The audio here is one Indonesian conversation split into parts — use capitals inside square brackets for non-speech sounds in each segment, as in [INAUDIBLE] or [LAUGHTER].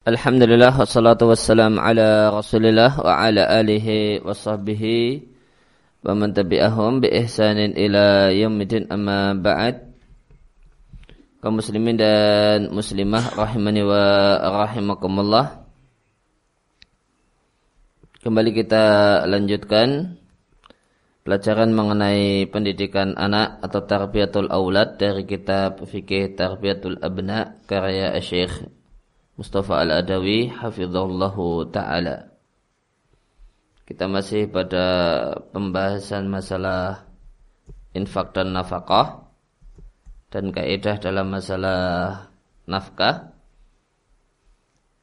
Alhamdulillah wassalatu wassalam ala rasulillah wa ala alihi wa sahbihi wa man tabi'ahum bi ihsanin ila yaumidin amma ba'd. Kaum muslimin dan muslimah rahimani wa rahimakumullah. Kembali kita lanjutkan pelajaran mengenai pendidikan anak atau tarbiyatul aulad dari kitab fikih tarbiyatul abna karya Syekh Mustafa Al-Adawi hafizallahu taala. Kita masih pada pembahasan masalah infak dan nafkah dan kaidah dalam masalah nafkah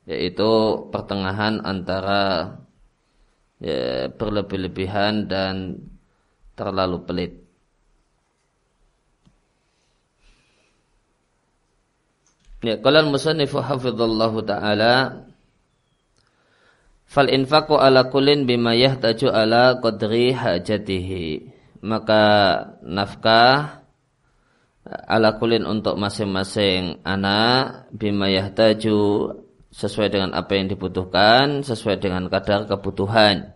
yaitu pertengahan antara ya, berlebih-lebihan dan terlalu pelit. Ya, qala al-musannif hafizallahu taala Fal infaqu ala kullin bima yahtaju ala qadri hajatihi. Maka nafkah ala kulin untuk masing-masing anak bima yahtaju sesuai dengan apa yang dibutuhkan, sesuai dengan kadar kebutuhan.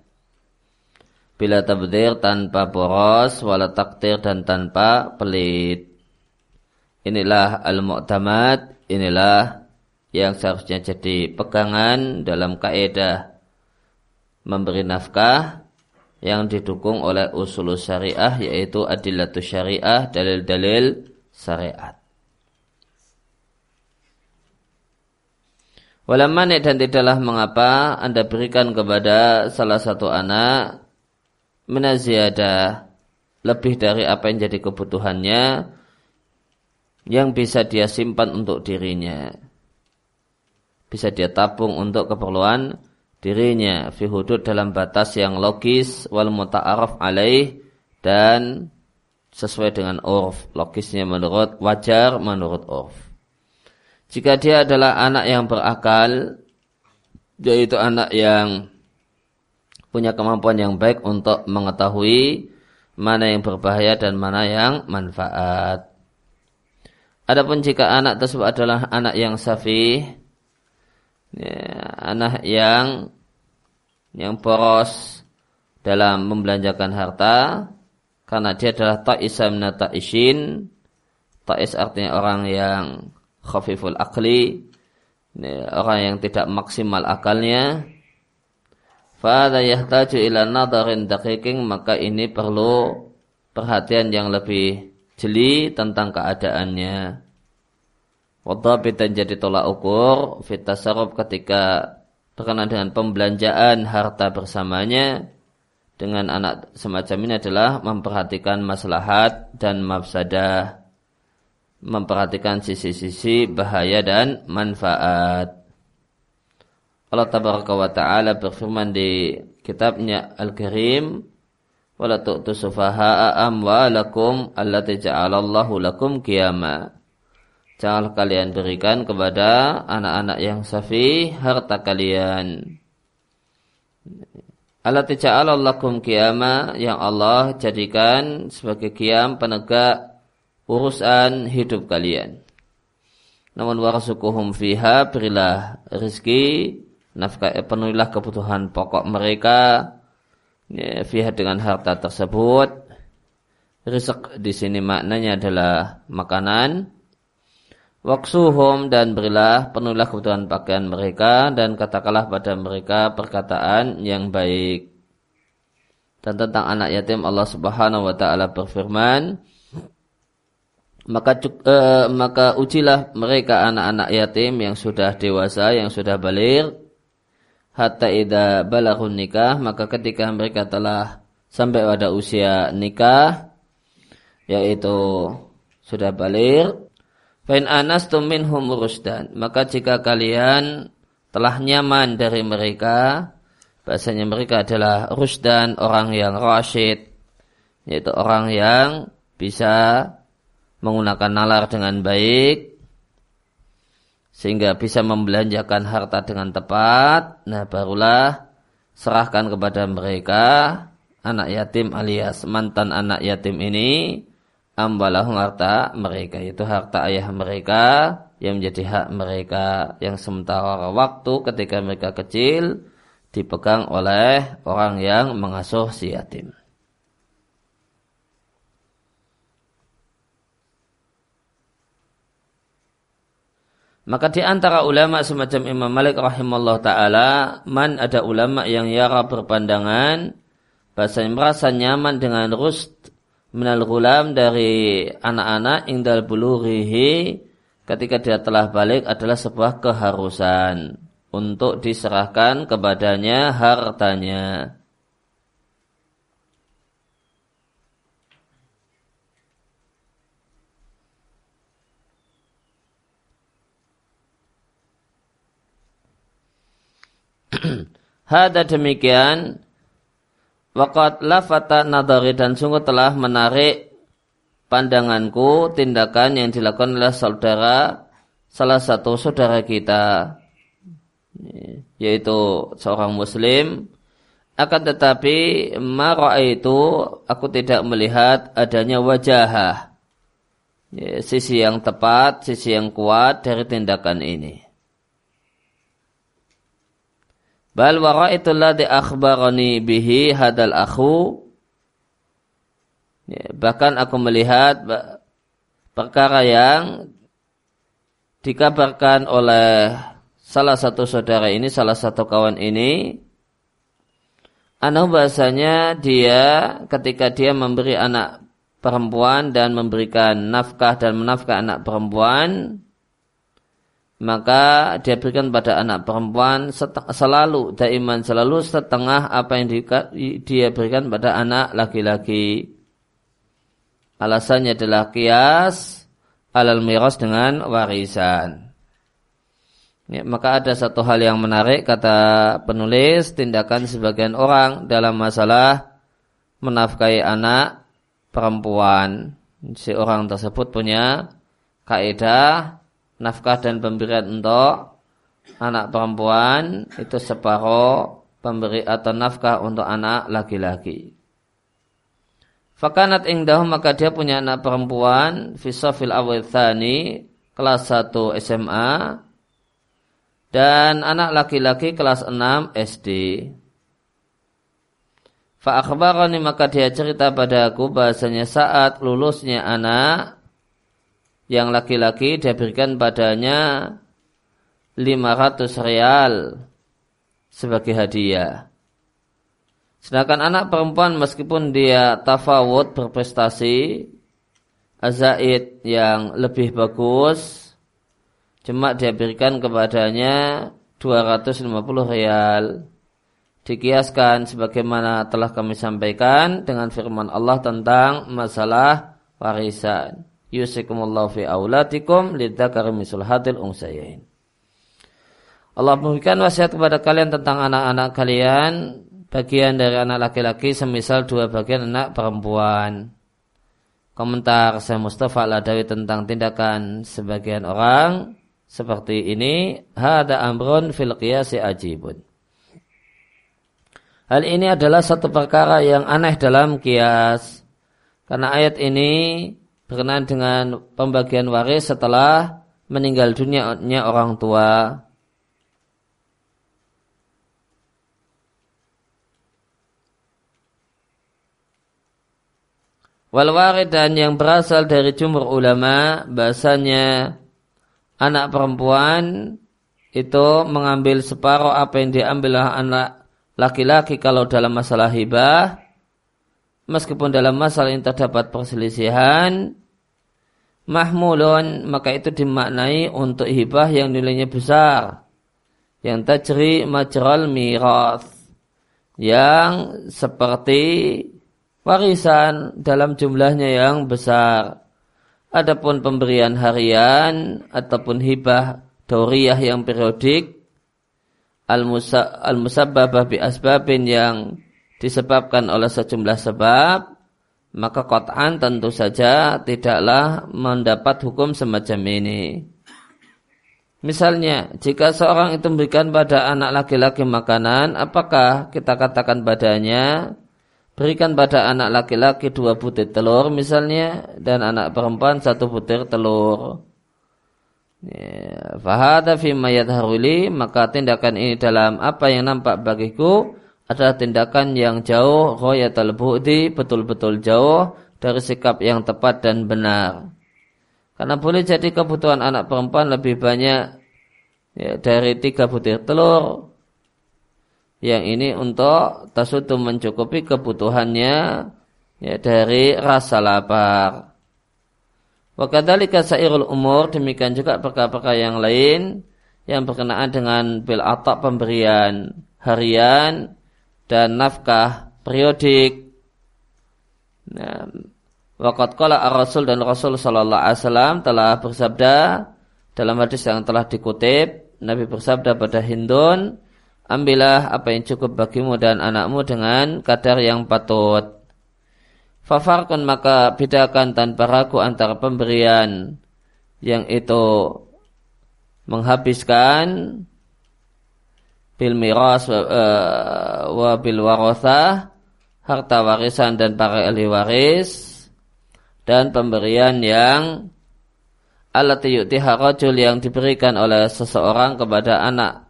Bila tabdir tanpa boros, wala takdir dan tanpa pelit. Inilah al-mu'tamad inilah yang seharusnya jadi pegangan dalam kaidah memberi nafkah yang didukung oleh usul syariah yaitu adillatus syariah dalil-dalil syariat. Walamani dan tidaklah mengapa Anda berikan kepada salah satu anak menaziada lebih dari apa yang jadi kebutuhannya yang bisa dia simpan untuk dirinya. Bisa dia tabung untuk keperluan dirinya. Fi hudud dalam batas yang logis wal muta'araf alaih dan sesuai dengan urf. Logisnya menurut wajar menurut urf. Jika dia adalah anak yang berakal yaitu anak yang punya kemampuan yang baik untuk mengetahui mana yang berbahaya dan mana yang manfaat Adapun jika anak tersebut adalah anak yang safi, ya, anak yang yang poros dalam membelanjakan harta, karena dia adalah ta'isa min ta'isin, ta'is artinya orang yang khafiful akli, ya, orang yang tidak maksimal akalnya, yahtaju ila nadarin maka ini perlu perhatian yang lebih jeli tentang keadaannya. Wadhabit dan jadi tolak ukur fitasarub ketika berkenaan dengan pembelanjaan harta bersamanya dengan anak semacam ini adalah memperhatikan maslahat dan mafsadah memperhatikan sisi-sisi bahaya dan manfaat. Allah tabaraka wa ta'ala berfirman di kitabnya Al-Karim wala tu'tu sufaha'a amwalakum allati ja'alallahu lakum qiyama. Janganlah kalian berikan kepada anak-anak yang safi harta kalian. Allati ja'alallahu qiyama yang Allah jadikan sebagai qiyam penegak urusan hidup kalian. Namun warasukuhum fiha berilah rizki, nafkah penuhilah kebutuhan pokok mereka, ya, fiha dengan harta tersebut. Rizq di sini maknanya adalah makanan. Waksuhum dan berilah penuhlah kebutuhan pakaian mereka dan katakanlah pada mereka perkataan yang baik. Dan tentang anak yatim Allah Subhanahu wa taala berfirman, maka uh, maka ujilah mereka anak-anak yatim yang sudah dewasa, yang sudah balik hatta idza balaghun nikah maka ketika mereka telah sampai pada usia nikah yaitu sudah balik fa in anastum minhum rusdan maka jika kalian telah nyaman dari mereka bahasanya mereka adalah rusdan orang yang rasyid yaitu orang yang bisa menggunakan nalar dengan baik sehingga bisa membelanjakan harta dengan tepat, nah barulah serahkan kepada mereka anak yatim alias mantan anak yatim ini ambalahum harta mereka itu harta ayah mereka yang menjadi hak mereka yang sementara waktu ketika mereka kecil dipegang oleh orang yang mengasuh si yatim. Maka di antara ulama semacam Imam Malik rahimahullah taala, man ada ulama yang yara berpandangan bahasa merasa nyaman dengan rust minal gulam dari anak-anak indal bulurihi ketika dia telah balik adalah sebuah keharusan untuk diserahkan kepadanya hartanya. [CLEARS THROAT] Hada demikian. Wakat lafata nadari dan sungguh telah menarik pandanganku tindakan yang dilakukan oleh saudara salah satu saudara kita yaitu seorang muslim. Akan tetapi marah itu aku tidak melihat adanya wajah sisi yang tepat sisi yang kuat dari tindakan ini Bal waraitu ladzi akhbarani bihi hadal akhu. Ya, bahkan aku melihat perkara yang dikabarkan oleh salah satu saudara ini, salah satu kawan ini, Anu bahasanya dia ketika dia memberi anak perempuan dan memberikan nafkah dan menafkah anak perempuan, maka dia berikan pada anak perempuan selalu daiman selalu setengah apa yang dia berikan pada anak laki-laki. Alasannya adalah kias alal miras dengan warisan. Ya, maka ada satu hal yang menarik kata penulis tindakan sebagian orang dalam masalah menafkahi anak perempuan. Si orang tersebut punya kaidah nafkah dan pemberian untuk anak perempuan itu separuh pemberi atau nafkah untuk anak laki-laki. Fakanat ingdahu maka dia punya anak perempuan fisofil awithani kelas 1 SMA dan anak laki-laki kelas 6 SD. Fa'akhbarani maka dia cerita padaku bahasanya saat lulusnya anak yang laki-laki dia berikan padanya 500 real sebagai hadiah. Sedangkan anak perempuan meskipun dia tafawud berprestasi, azaid yang lebih bagus, cuma dia berikan kepadanya 250 real. Dikiaskan sebagaimana telah kami sampaikan dengan firman Allah tentang masalah warisan yusikumullahu fi aulatikum lidzakari misul hadil unsayain. Allah memberikan wasiat kepada kalian tentang anak-anak kalian bagian dari anak laki-laki semisal dua bagian anak perempuan. Komentar saya Mustafa Al-Adawi tentang tindakan sebagian orang seperti ini hada amrun fil qiyasi ajibun. Hal ini adalah satu perkara yang aneh dalam kias. Karena ayat ini berkenaan dengan pembagian waris setelah meninggal dunia orang tua. Wal dan yang berasal dari jumhur ulama bahasanya anak perempuan itu mengambil separuh apa yang diambil anak laki-laki kalau dalam masalah hibah meskipun dalam masalah yang terdapat perselisihan mahmulun maka itu dimaknai untuk hibah yang nilainya besar. Yang tajri majral mirath yang seperti warisan dalam jumlahnya yang besar. Adapun pemberian harian ataupun hibah dauriyah yang periodik al-musabbabah bi asbabin yang disebabkan oleh sejumlah sebab maka kotaan tentu saja tidaklah mendapat hukum semacam ini. Misalnya, jika seorang itu memberikan pada anak laki-laki makanan, apakah kita katakan padanya, berikan pada anak laki-laki dua butir telur misalnya, dan anak perempuan satu butir telur. Ya, fahada fi mayadharuli maka tindakan ini dalam apa yang nampak bagiku adalah tindakan yang jauh royatul bu'di betul-betul jauh dari sikap yang tepat dan benar. Karena boleh jadi kebutuhan anak perempuan lebih banyak ya, dari tiga butir telur. Yang ini untuk tasutu mencukupi kebutuhannya ya, dari rasa lapar. Wakadhalika sairul umur, demikian juga perkara-perkara yang lain yang berkenaan dengan bil atak pemberian harian dan nafkah periodik. Nah, Waqat qala ar-Rasul dan Rasul sallallahu alaihi wasallam telah bersabda dalam hadis yang telah dikutip, Nabi bersabda pada Hindun, ambillah apa yang cukup bagimu dan anakmu dengan kadar yang patut. Fafarkun maka bedakan tanpa ragu antara pemberian yang itu menghabiskan bil miras wa, wa bil warothah harta warisan dan para ahli waris dan pemberian yang alat yu'tiha rajul yang diberikan oleh seseorang kepada anak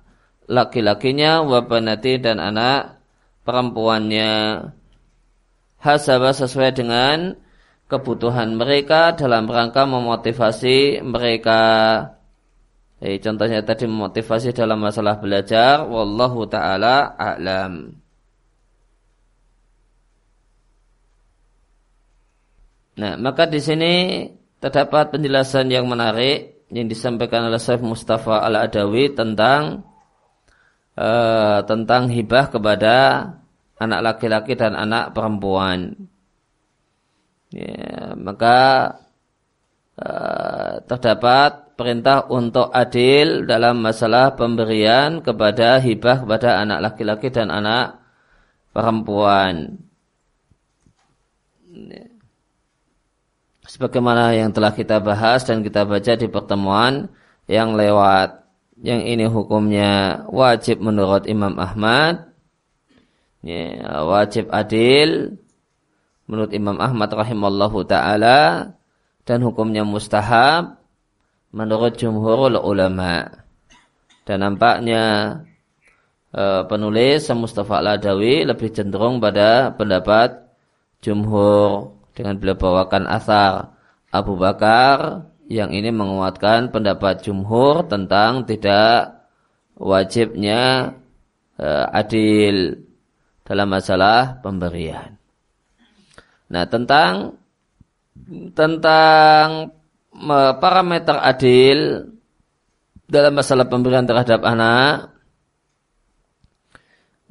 laki-lakinya wa dan anak perempuannya hasabah sesuai dengan kebutuhan mereka dalam rangka memotivasi mereka. Jadi, contohnya tadi memotivasi dalam masalah belajar. Wallahu ta'ala a'lam. Nah, maka di sini terdapat penjelasan yang menarik yang disampaikan oleh Syekh Mustafa Al-Adawi tentang uh, tentang hibah kepada anak laki-laki dan anak perempuan. Ya, maka uh, terdapat perintah untuk adil dalam masalah pemberian kepada hibah kepada anak laki-laki dan anak perempuan. Sebagaimana yang telah kita bahas dan kita baca di pertemuan yang lewat. Yang ini hukumnya wajib menurut Imam Ahmad ya, wajib adil menurut Imam Ahmad rahimallahu taala dan hukumnya mustahab menurut jumhurul ulama. Dan nampaknya e, penulis Mustafa Al-Adawi lebih cenderung pada pendapat jumhur dengan beliau bawakan asar Abu Bakar yang ini menguatkan pendapat jumhur tentang tidak wajibnya e, adil dalam masalah pemberian. Nah, tentang tentang parameter adil dalam masalah pemberian terhadap anak,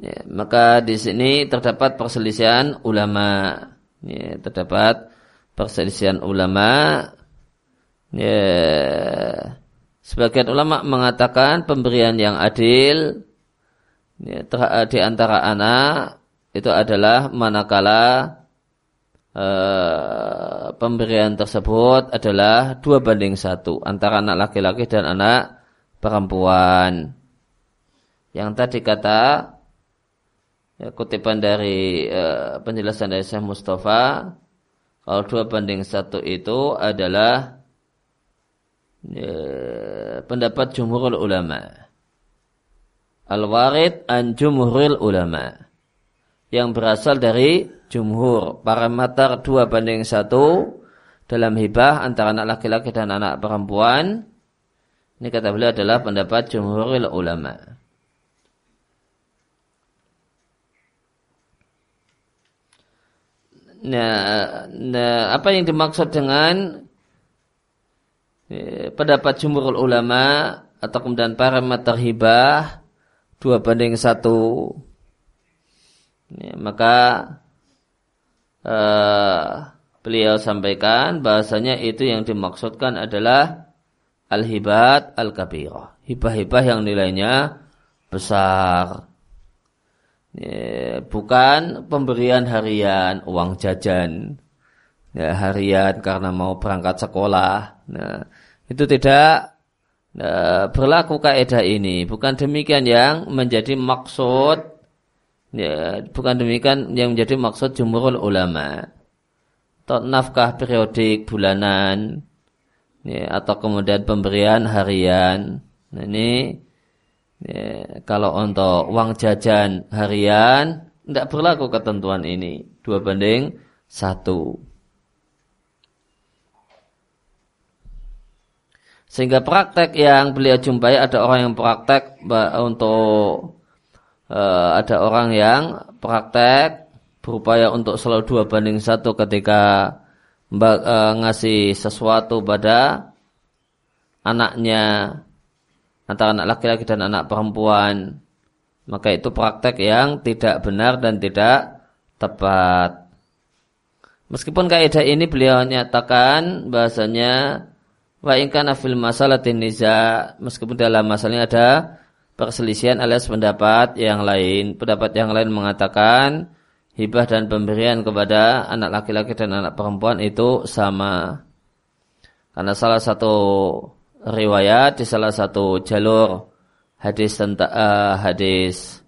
ya, maka di sini terdapat perselisihan ulama. Ya, terdapat perselisihan ulama. Ya, sebagian ulama mengatakan pemberian yang adil ya, di antara anak itu adalah manakala uh, pemberian tersebut adalah dua banding satu antara anak laki-laki dan anak perempuan. Yang tadi kata ya, kutipan dari uh, penjelasan dari Syekh Mustafa kalau dua banding satu itu adalah ya, pendapat jumhur ulama al-warid an jumhuril ulama yang berasal dari jumhur. Parameter dua banding satu dalam hibah antara anak laki-laki dan anak perempuan. Ini kata beliau adalah pendapat jumhuril ulama. Nah, nah, apa yang dimaksud dengan eh, pendapat jumhur ulama atau kemudian parameter hibah dua banding satu? Ya, maka uh, beliau sampaikan bahasanya itu yang dimaksudkan adalah al-hibat al-kabirah. Hibah-hibah yang nilainya besar. Bukan pemberian harian uang jajan. Ya, harian karena mau berangkat sekolah. Nah itu tidak Nah, berlaku kaidah ini. Bukan demikian yang menjadi maksud ya, bukan demikian yang menjadi maksud jumhurul ulama nafkah periodik bulanan ya, atau kemudian pemberian harian. Nah, ini ya, kalau untuk uang jajan harian tidak berlaku ketentuan ini dua banding satu. Sehingga praktek yang beliau jumpai ada orang yang praktek untuk uh, ada orang yang praktek berupaya untuk selalu dua banding satu ketika uh, ngasih sesuatu pada anaknya antara anak laki-laki dan anak perempuan. Maka itu praktek yang tidak benar dan tidak tepat. Meskipun kaidah ini beliau nyatakan bahasanya Wa in kana fil masalatin niza meskipun dalam masalahnya ada perselisihan alias pendapat yang lain. Pendapat yang lain mengatakan hibah dan pemberian kepada anak laki-laki dan anak perempuan itu sama. Karena salah satu riwayat di salah satu jalur hadis tentang uh, hadis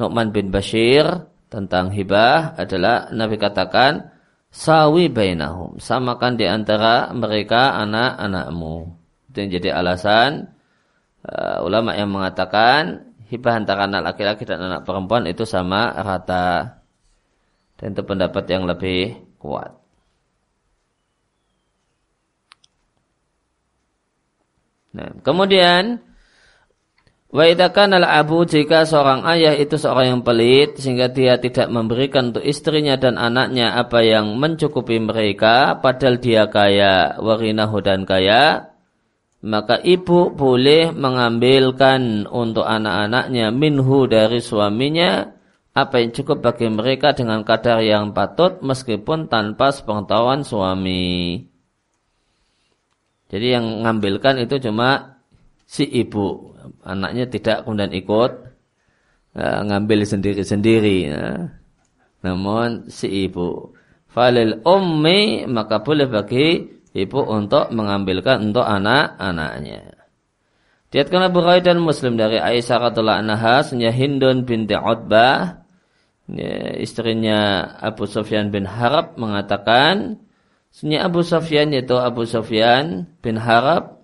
Nu'man bin Bashir tentang hibah adalah Nabi katakan sawi bainahum samakan di antara mereka anak-anakmu itu yang jadi alasan uh, ulama yang mengatakan hibah antara anak laki-laki dan anak perempuan itu sama rata. Dan itu pendapat yang lebih kuat. Nah kemudian Wa al abu jika seorang ayah itu seorang yang pelit sehingga dia tidak memberikan untuk istrinya dan anaknya apa yang mencukupi mereka padahal dia kaya warinahu dan kaya maka ibu boleh mengambilkan untuk anak-anaknya minhu dari suaminya apa yang cukup bagi mereka dengan kadar yang patut meskipun tanpa sepengetahuan suami. Jadi yang mengambilkan itu cuma si ibu anaknya tidak kemudian ikut uh, ngambil sendiri-sendiri ya. namun si ibu falil ummi maka boleh bagi ibu untuk mengambilkan untuk anak-anaknya. Diatkan Abu dan Muslim dari Aisyah radhiallahu anha sunya Hindun binti Utbah. Ya, istrinya Abu Sufyan bin Harab mengatakan sunya Abu Sufyan yaitu Abu Sufyan bin Harab.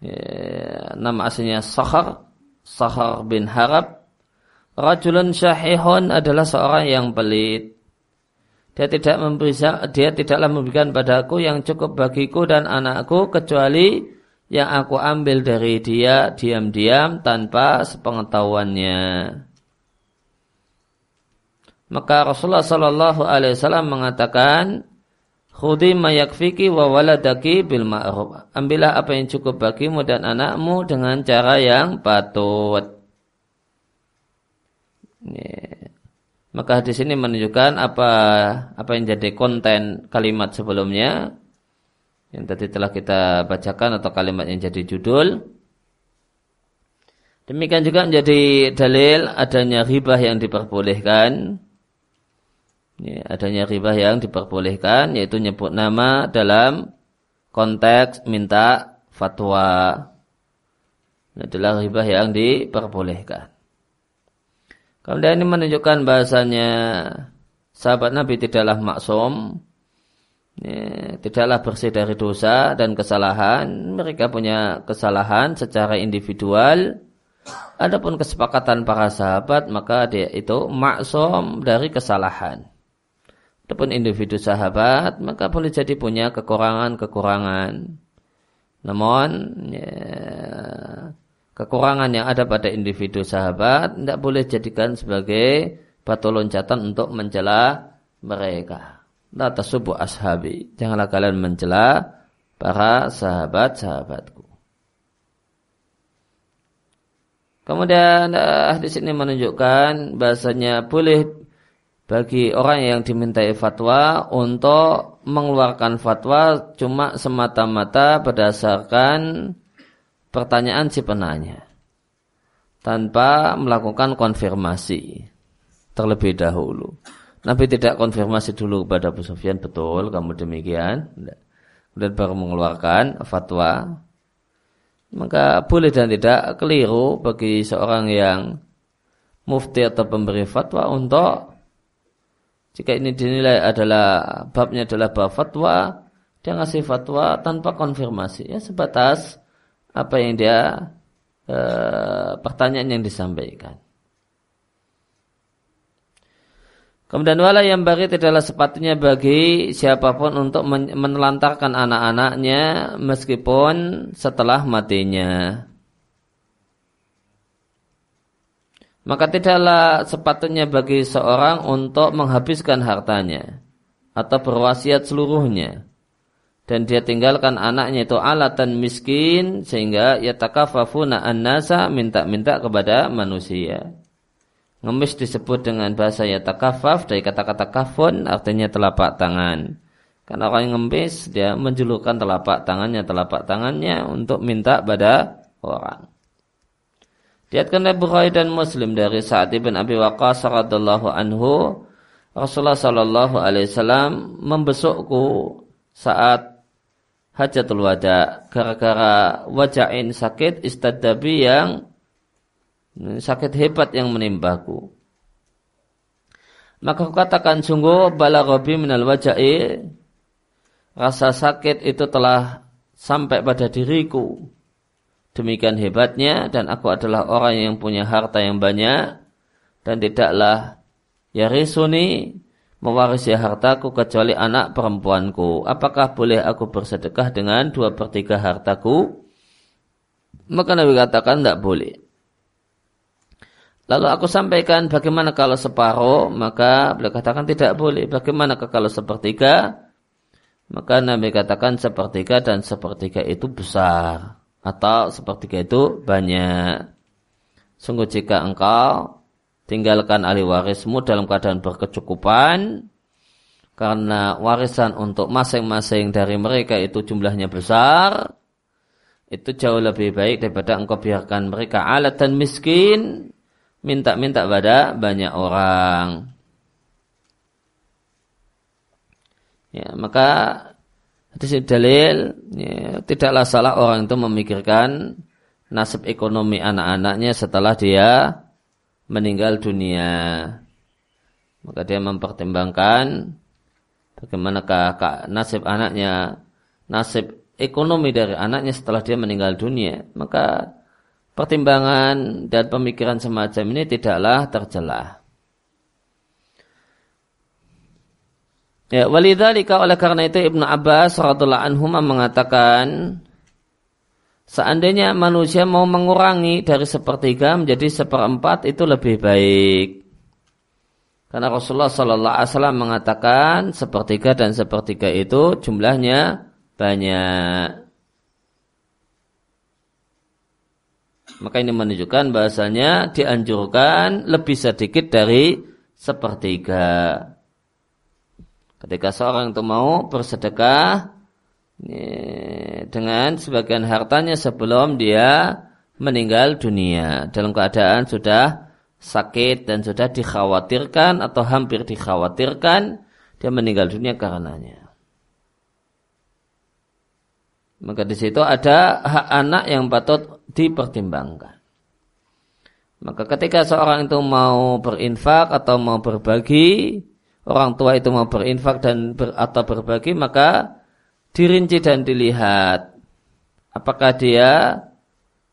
Ya, nama aslinya Sakhar Sakhar bin Harab. Rajulun syahihun adalah seorang yang pelit dia tidak memberi dia tidaklah memberikan padaku yang cukup bagiku dan anakku kecuali yang aku ambil dari dia diam-diam tanpa sepengetahuannya. Maka Rasulullah Shallallahu Alaihi Wasallam mengatakan, Khudi mayakfiki wa waladaki bil ma'ruf. Ambillah apa yang cukup bagimu dan anakmu dengan cara yang patut. Ini. Maka di sini menunjukkan apa apa yang jadi konten kalimat sebelumnya yang tadi telah kita bacakan atau kalimat yang jadi judul. Demikian juga menjadi dalil adanya ribah yang diperbolehkan Ya, adanya riba yang diperbolehkan yaitu nyebut nama dalam konteks minta fatwa. Ini adalah riba yang diperbolehkan. Kemudian ini menunjukkan bahasanya sahabat Nabi tidaklah maksum, ya, tidaklah bersih dari dosa dan kesalahan. Mereka punya kesalahan secara individual. Adapun kesepakatan para sahabat maka dia itu maksum dari kesalahan. Adapun individu sahabat maka boleh jadi punya kekurangan-kekurangan. Namun ya, kekurangan yang ada pada individu sahabat tidak boleh jadikan sebagai batu loncatan untuk mencela mereka. La tasubu ashabi. Janganlah kalian mencela para sahabat-sahabatku. Kemudian uh, hadis ini menunjukkan bahasanya boleh bagi orang yang dimintai fatwa untuk mengeluarkan fatwa cuma semata-mata berdasarkan pertanyaan si penanya tanpa melakukan konfirmasi terlebih dahulu. Nabi tidak konfirmasi dulu kepada Abu Sufyan betul kamu demikian, kemudian baru mengeluarkan fatwa. Maka boleh dan tidak keliru bagi seorang yang mufti atau pemberi fatwa untuk jika ini dinilai adalah babnya adalah bab fatwa, dia ngasih fatwa tanpa konfirmasi ya sebatas apa yang dia e, pertanyaan yang disampaikan. Kemudian wala yang bagi tidaklah sepatutnya bagi siapa pun untuk menelantarkan anak-anaknya meskipun setelah matinya. Maka tidaklah sepatutnya bagi seorang untuk menghabiskan hartanya atau berwasiat seluruhnya. Dan dia tinggalkan anaknya itu alatan miskin sehingga yatakafafuna an-nasa minta-minta kepada manusia. Ngemis disebut dengan bahasa ya takafaf dari kata-kata kafun artinya telapak tangan. Karena orang yang ngemis dia menjulurkan telapak tangannya telapak tangannya untuk minta pada orang. Diatkan oleh Bukhari dan Muslim dari Sa'ad bin Abi Waqqas radhiyallahu anhu Rasulullah sallallahu alaihi wasallam membesukku saat hajatul wada gara-gara wajahin sakit istadabi yang sakit hebat yang menimpaku. Maka aku katakan sungguh balaghabi minal wajai rasa sakit itu telah sampai pada diriku. Demikian hebatnya dan aku adalah orang yang punya harta yang banyak dan tidaklah ya risuni mewarisi hartaku kecuali anak perempuanku. Apakah boleh aku bersedekah dengan dua per tiga hartaku? Maka Nabi katakan tidak boleh. Lalu aku sampaikan bagaimana kalau separuh, maka beliau katakan tidak boleh. Bagaimana kalau sepertiga? Maka Nabi katakan sepertiga dan sepertiga itu besar. Atau sepertiga itu banyak. Sungguh jika engkau tinggalkan ahli warismu dalam keadaan berkecukupan, karena warisan untuk masing-masing dari mereka itu jumlahnya besar, itu jauh lebih baik daripada engkau biarkan mereka alat dan miskin, minta-minta pada banyak orang. Ya, maka hadis dalil ya, tidaklah salah orang itu memikirkan nasib ekonomi anak-anaknya setelah dia meninggal dunia. Maka dia mempertimbangkan bagaimanakah nasib anaknya, nasib ekonomi dari anaknya setelah dia meninggal dunia. Maka pertimbangan dan pemikiran semacam ini tidaklah tercelah. Ya, walidzalika oleh karena itu Ibnu Abbas radhiyallahu anhu mengatakan seandainya manusia mau mengurangi dari sepertiga menjadi seperempat itu lebih baik. Karena Rasulullah Sallallahu Alaihi Wasallam mengatakan sepertiga dan sepertiga itu jumlahnya banyak. Maka ini menunjukkan bahasanya dianjurkan lebih sedikit dari sepertiga. Ketika seorang itu mau bersedekah dengan sebagian hartanya sebelum dia meninggal dunia dalam keadaan sudah sakit dan sudah dikhawatirkan atau hampir dikhawatirkan dia meninggal dunia karenanya. Maka di situ ada hak anak yang patut dipertimbangkan. Maka ketika seorang itu mau berinfak atau mau berbagi, orang tua itu mau berinfak dan ber, atau berbagi, maka dirinci dan dilihat apakah dia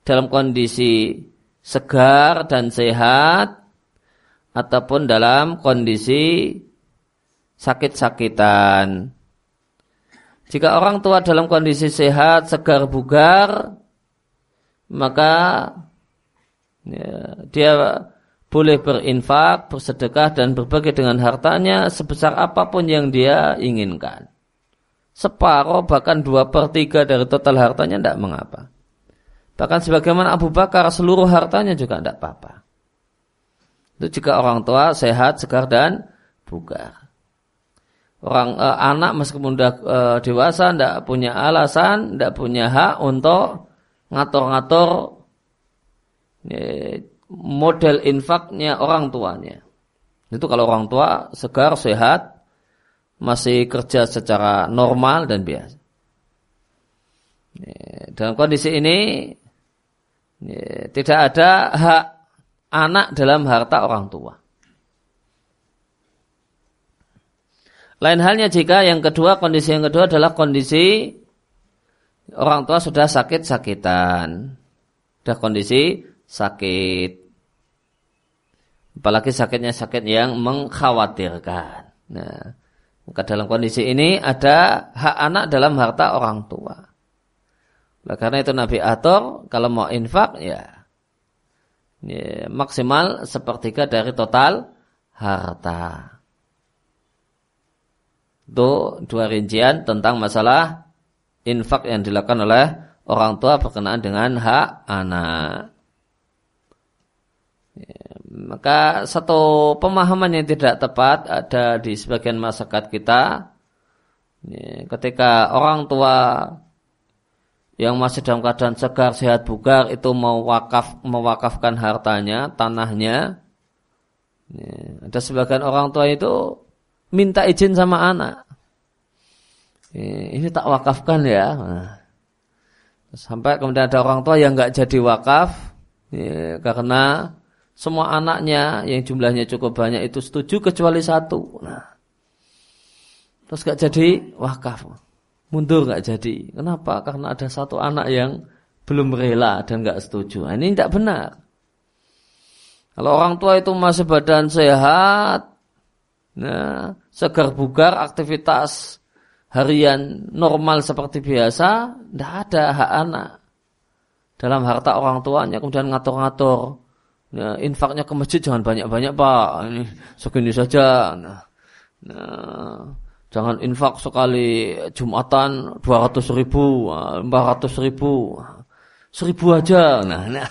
dalam kondisi segar dan sehat ataupun dalam kondisi sakit-sakitan. Jika orang tua dalam kondisi sehat, segar bugar, maka ya, dia boleh berinfak, bersedekah dan berbagi dengan hartanya sebesar apa pun yang dia inginkan. Separuh bahkan dua per tiga dari total hartanya tidak mengapa. Bahkan sebagaimana Abu Bakar seluruh hartanya juga tidak apa-apa. Itu jika orang tua sehat, segar dan bugar orang uh, anak meskipun sudah uh, dewasa tidak punya alasan, tidak punya hak untuk ngatur-ngatur model infaknya orang tuanya. Itu kalau orang tua segar, sehat, masih kerja secara normal dan biasa. Dalam kondisi ini tidak ada hak anak dalam harta orang tua. Lain halnya jika yang kedua, kondisi yang kedua adalah kondisi orang tua sudah sakit-sakitan. Sudah kondisi sakit. Apalagi sakitnya sakit yang mengkhawatirkan. Nah, maka dalam kondisi ini ada hak anak dalam harta orang tua. Nah, karena itu Nabi atur kalau mau infak ya, ya maksimal sepertiga dari total harta. Itu dua rincian tentang masalah infak yang dilakukan oleh orang tua berkenaan dengan hak anak. Maka satu pemahaman yang tidak tepat ada di sebagian masyarakat kita. Ketika orang tua yang masih dalam keadaan segar, sehat, bugar itu mau wakaf, mewakafkan hartanya, tanahnya. Ya, ada sebagian orang tua itu minta izin sama anak. Ini tak wakafkan ya. Nah. Sampai kemudian ada orang tua yang nggak jadi wakaf karena semua anaknya yang jumlahnya cukup banyak itu setuju kecuali satu. Nah, terus nggak jadi wakaf, mundur nggak jadi. Kenapa? Karena ada satu anak yang belum rela dan nggak setuju. Nah, ini tidak benar. Kalau orang tua itu masih badan sehat, Nah, segar bugar aktivitas harian normal seperti biasa, tidak ada hak anak dalam harta orang tuanya kemudian ngatur-ngatur ya, infaknya ke masjid jangan banyak-banyak pak ini segini saja nah, nah jangan infak sekali jumatan 200 ribu 400 ribu seribu aja nah, nah.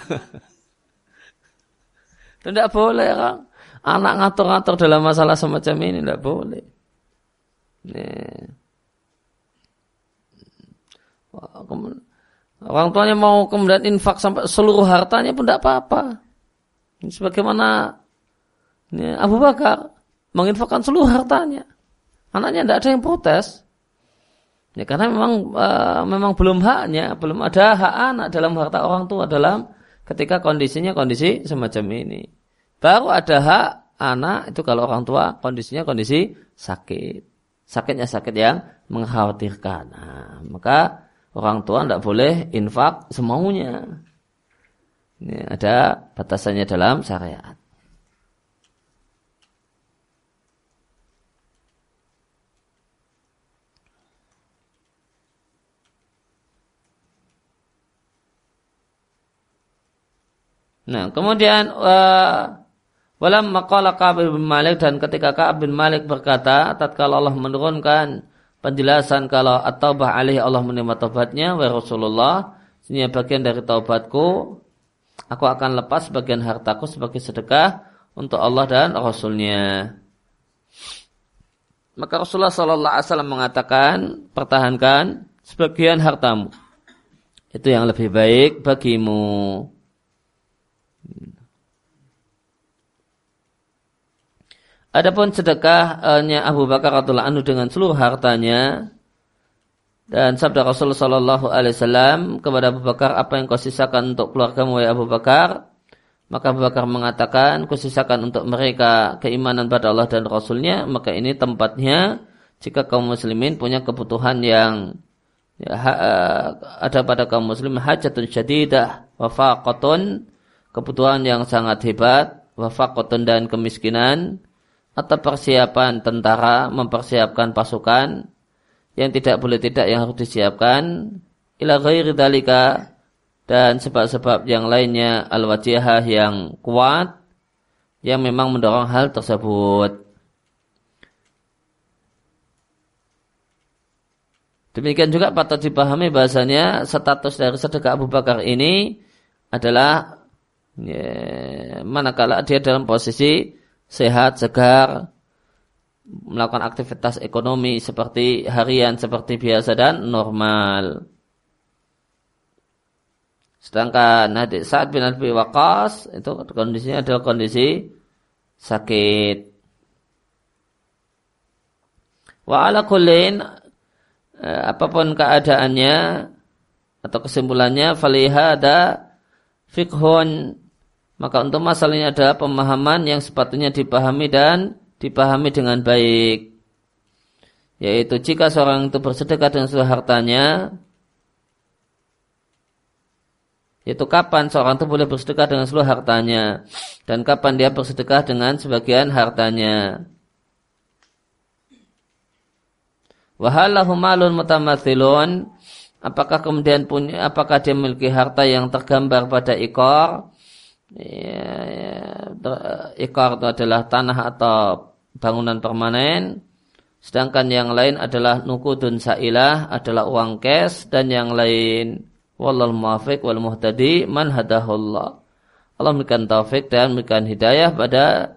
tidak boleh kan Anak ngatur-ngatur dalam masalah semacam ini tidak boleh. Nih. Orang tuanya mau kemudian infak sampai seluruh hartanya pun tidak apa-apa. Sebagaimana ini Abu Bakar menginfakkan seluruh hartanya. Anaknya tidak ada yang protes. Ya, karena memang uh, memang belum haknya, belum ada hak anak dalam harta orang tua dalam ketika kondisinya kondisi semacam ini. Baru ada hak anak itu kalau orang tua kondisinya kondisi sakit. Sakitnya sakit yang mengkhawatirkan. Nah, maka orang tua tidak boleh infak semaunya. Ini ada batasannya dalam syariat. Nah, kemudian uh, Walam maqala Ka'ab bin Malik dan ketika Ka'ab bin Malik berkata, tatkala Allah menurunkan penjelasan kalau at-taubah alaihi Allah menerima taubatnya wa Rasulullah, ini bagian dari taubatku, aku akan lepas bagian hartaku sebagai sedekah untuk Allah dan Rasulnya. Maka Rasulullah Sallallahu Alaihi Wasallam mengatakan, pertahankan sebagian hartamu. Itu yang lebih baik bagimu. Adapun sedekahnya Abu Bakar radhiallahu anhu dengan seluruh hartanya dan sabda Rasulullah Shallallahu Alaihi Wasallam kepada Abu Bakar apa yang kau sisakan untuk keluargamu ya Abu Bakar? Maka Abu Bakar mengatakan kau sisakan untuk mereka keimanan pada Allah dan Rasulnya maka ini tempatnya jika kaum muslimin punya kebutuhan yang ya, ha, eh, ada pada kaum muslim hajatun syadidah wafaqatun kebutuhan yang sangat hebat wafaqatun dan kemiskinan atau persiapan tentara mempersiapkan pasukan yang tidak boleh tidak yang harus disiapkan ila ghairi dalika dan sebab-sebab yang lainnya al-wajihah yang kuat yang memang mendorong hal tersebut. Demikian juga patut dipahami bahasanya status dari sedekah Abu Bakar ini adalah ya, manakala dia dalam posisi sehat, segar, melakukan aktivitas ekonomi seperti harian seperti biasa dan normal. Sedangkan adik saat bin Abi Waqas itu kondisinya adalah kondisi sakit. Wa ala kullin eh, apa pun keadaannya atau kesimpulannya falihada fikhun maka untuk masalah ini ada pemahaman yang sepatutnya dipahami dan dipahami dengan baik. yaitu jika seorang itu bersedekah dengan seluruh hartanya yaitu kapan seorang itu boleh bersedekah dengan seluruh hartanya dan kapan dia bersedekah dengan sebagian hartanya. Wahallahu malun mutamathilun apakah kemudian punya apakah dia memiliki harta yang tergambar pada ikor ya, itu adalah tanah atau bangunan permanen sedangkan yang lain adalah nukudun sa'ilah adalah uang cash dan yang lain Wallal muafiq wal muhtadi man hadahullah. Allah memberikan taufik dan memberikan hidayah pada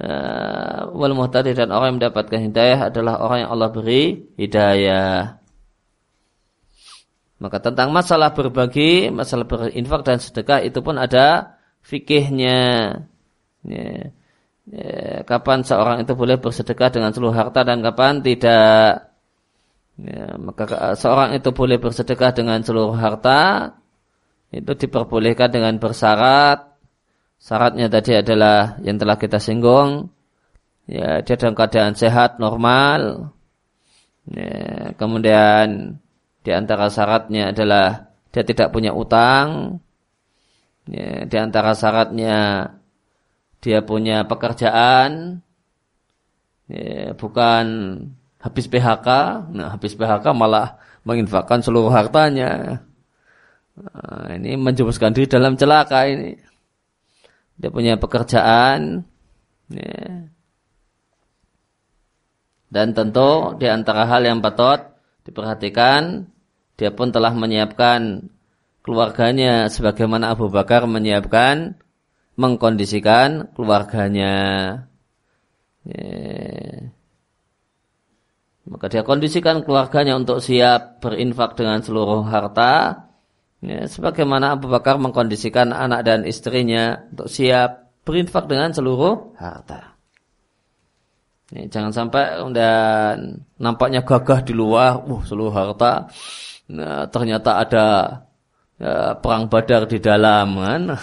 uh, wal muhtadi dan orang yang mendapatkan hidayah adalah orang yang Allah beri hidayah. Maka tentang masalah berbagi, masalah berinfak dan sedekah itu pun ada fikihnya. Ya. Ya, kapan seorang itu boleh bersedekah dengan seluruh harta dan kapan tidak. Ya, maka seorang itu boleh bersedekah dengan seluruh harta itu diperbolehkan dengan bersyarat. Syaratnya tadi adalah yang telah kita singgung. Ya, dia dalam keadaan sehat, normal. Ya, kemudian di antara syaratnya adalah dia tidak punya utang. Ya, di antara syaratnya dia punya pekerjaan. Ya, bukan habis PHK, nah habis PHK malah menginfakkan seluruh hartanya. Nah, ini menjerumuskan diri dalam celaka ini. Dia punya pekerjaan, ya. dan tentu di antara hal yang patut diperhatikan, dia pun telah menyiapkan keluarganya sebagaimana Abu Bakar menyiapkan, mengkondisikan keluarganya. Ya. Maka dia kondisikan keluarganya untuk siap berinfak dengan seluruh harta. Ya, sebagaimana Abu Bakar mengkondisikan anak dan istrinya untuk siap berinfak dengan seluruh harta. Ya, jangan sampai dan nampaknya gagah di luar, uh, seluruh harta. Nah, ternyata ada ya, perang badar di dalam kan. [LAUGHS]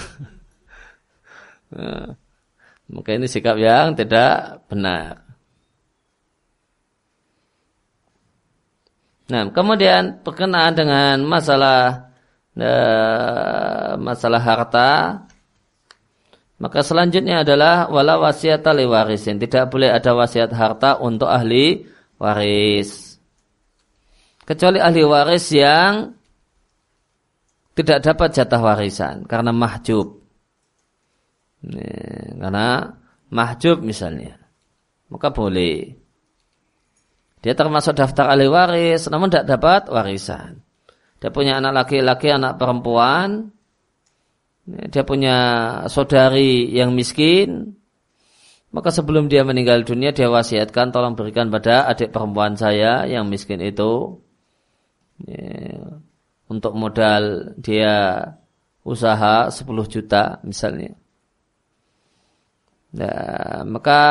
nah, ini sikap yang tidak benar. Nah, kemudian berkenaan dengan masalah uh, masalah harta, maka selanjutnya adalah wala wasiat warisin. Tidak boleh ada wasiat harta untuk ahli waris. Kecuali ahli waris yang tidak dapat jatah warisan karena mahjub. Karena mahjub misalnya. Maka boleh. Dia termasuk daftar ahli waris, namun tidak dapat warisan. Dia punya anak laki-laki, anak perempuan. Dia punya saudari yang miskin. Maka sebelum dia meninggal dunia, dia wasiatkan tolong berikan pada adik perempuan saya yang miskin itu. Untuk modal dia usaha 10 juta misalnya. Nah, maka